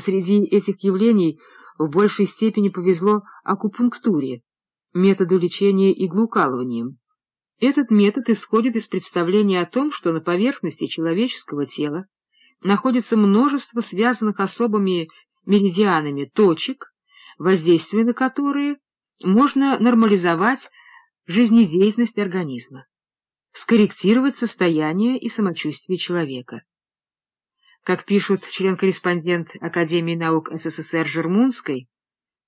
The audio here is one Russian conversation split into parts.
Среди этих явлений в большей степени повезло акупунктуре, методу лечения иглоукалыванием. Этот метод исходит из представления о том, что на поверхности человеческого тела находится множество связанных особыми меридианами точек, воздействие на которые можно нормализовать жизнедеятельность организма, скорректировать состояние и самочувствие человека. Как пишут член-корреспондент Академии наук СССР Жермунской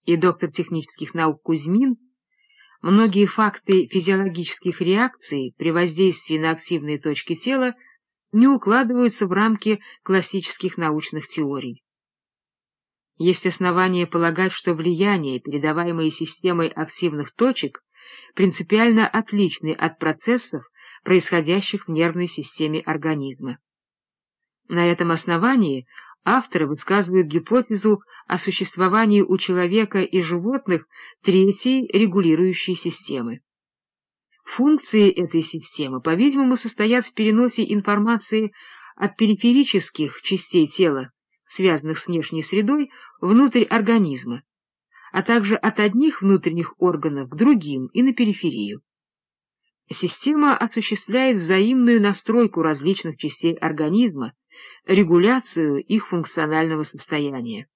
и доктор технических наук Кузьмин, многие факты физиологических реакций при воздействии на активные точки тела не укладываются в рамки классических научных теорий. Есть основания полагать, что влияние, передаваемое системой активных точек, принципиально отличны от процессов, происходящих в нервной системе организма. На этом основании авторы высказывают гипотезу о существовании у человека и животных третьей регулирующей системы. Функции этой системы, по-видимому, состоят в переносе информации от периферических частей тела, связанных с внешней средой, внутрь организма, а также от одних внутренних органов к другим и на периферию. Система осуществляет взаимную настройку различных частей организма, регуляцию их функционального состояния.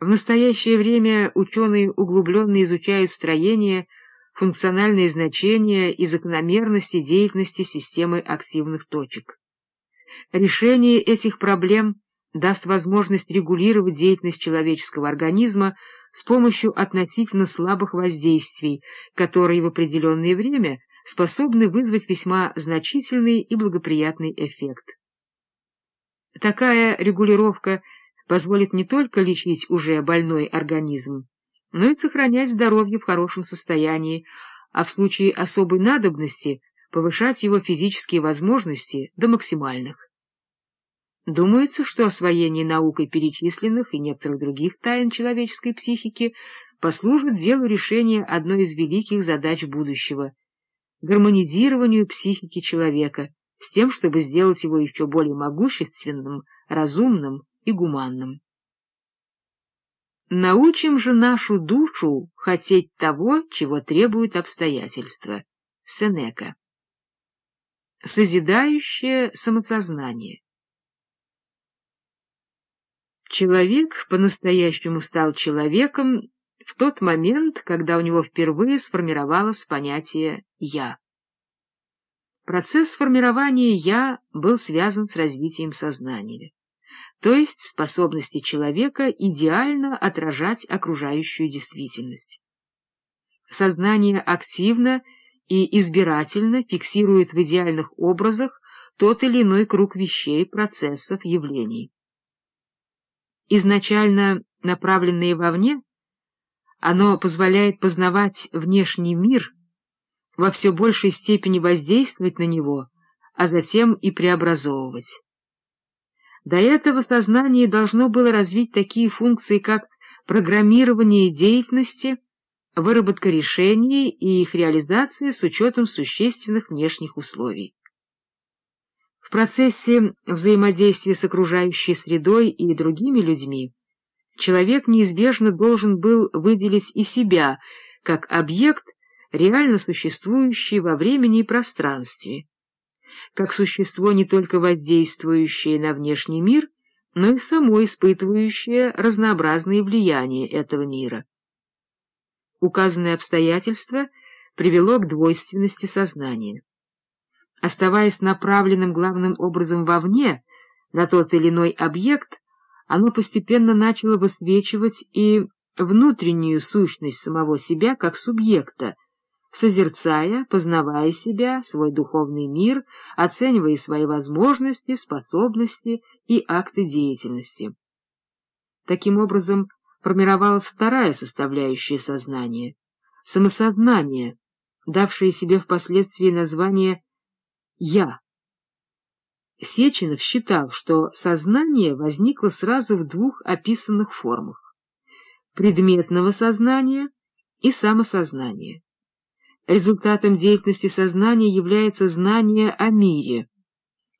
В настоящее время ученые углубленно изучают строение, функциональные значения и закономерности деятельности системы активных точек. Решение этих проблем даст возможность регулировать деятельность человеческого организма с помощью относительно слабых воздействий, которые в определенное время способны вызвать весьма значительный и благоприятный эффект. Такая регулировка позволит не только лечить уже больной организм, но и сохранять здоровье в хорошем состоянии, а в случае особой надобности повышать его физические возможности до максимальных. Думается, что освоение наукой перечисленных и некоторых других тайн человеческой психики послужит делу решения одной из великих задач будущего — гармонизированию психики человека — с тем, чтобы сделать его еще более могущественным, разумным и гуманным. Научим же нашу душу хотеть того, чего требуют обстоятельства. Сенека. Созидающее самосознание. Человек по-настоящему стал человеком в тот момент, когда у него впервые сформировалось понятие «я». Процесс формирования «я» был связан с развитием сознания, то есть способности человека идеально отражать окружающую действительность. Сознание активно и избирательно фиксирует в идеальных образах тот или иной круг вещей, процессов, явлений. Изначально направленное вовне, оно позволяет познавать внешний мир – во все большей степени воздействовать на него, а затем и преобразовывать. До этого сознание должно было развить такие функции, как программирование деятельности, выработка решений и их реализация с учетом существенных внешних условий. В процессе взаимодействия с окружающей средой и другими людьми человек неизбежно должен был выделить и себя как объект, реально существующий во времени и пространстве, как существо не только воздействующее на внешний мир, но и само испытывающее разнообразные влияния этого мира. Указанное обстоятельство привело к двойственности сознания. Оставаясь направленным главным образом вовне, на тот или иной объект, оно постепенно начало высвечивать и внутреннюю сущность самого себя как субъекта, созерцая, познавая себя, свой духовный мир, оценивая свои возможности, способности и акты деятельности. Таким образом, формировалась вторая составляющая сознания — самосознание, давшее себе впоследствии название «я». Сеченов считал, что сознание возникло сразу в двух описанных формах — предметного сознания и самосознания. Результатом деятельности сознания является знание о мире.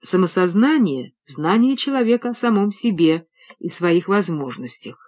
Самосознание — знание человека о самом себе и своих возможностях.